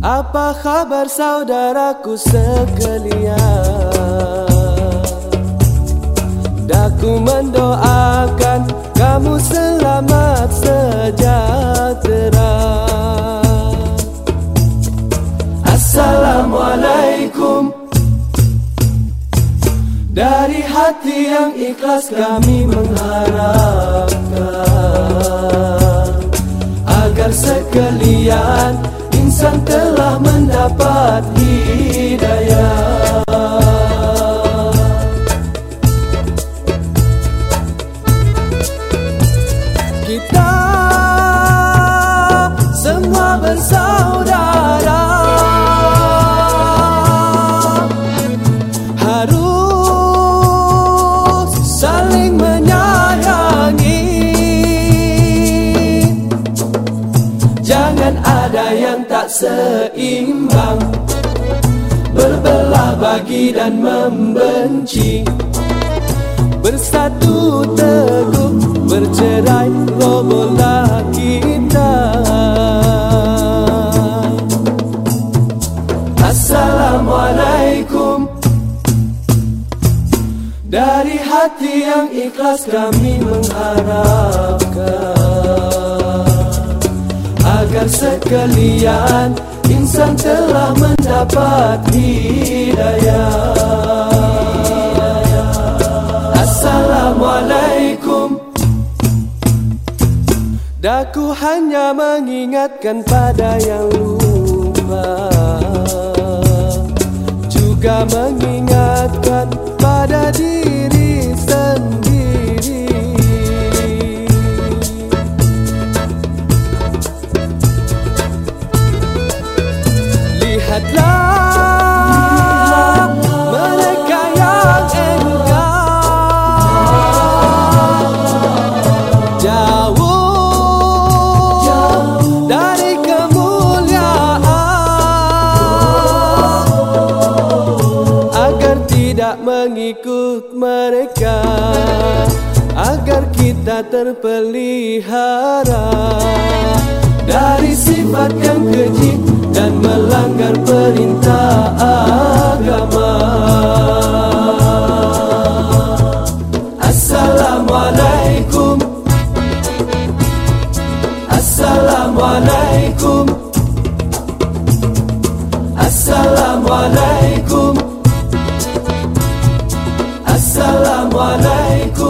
Apa kabar saudaraku sekalian Daku mendoakan kamu selamat sejahtera. Assalamualaikum. Dari hati yang ikhlas kami mengharapkan Agar sekalian insan telah mendapat hidayah yang tak seimbang. Berbelah bagi dan membenci. Bersatu teguh bercerai robohlah kita. Assalamualaikum. Dari hati yang ikhlas kami mengharapkan sekalian insan telah mendapat hidayah. Assalamualaikum. Daku hanya mengingatkan pada yang lupa. Juga mengingatkan Lihatlah mereka yang engkau Jauh dari kemuliaan Agar tidak mengikut mereka Agar kita terpelihara Assalamualaikum. Assalamualaikum. Assalamualaikum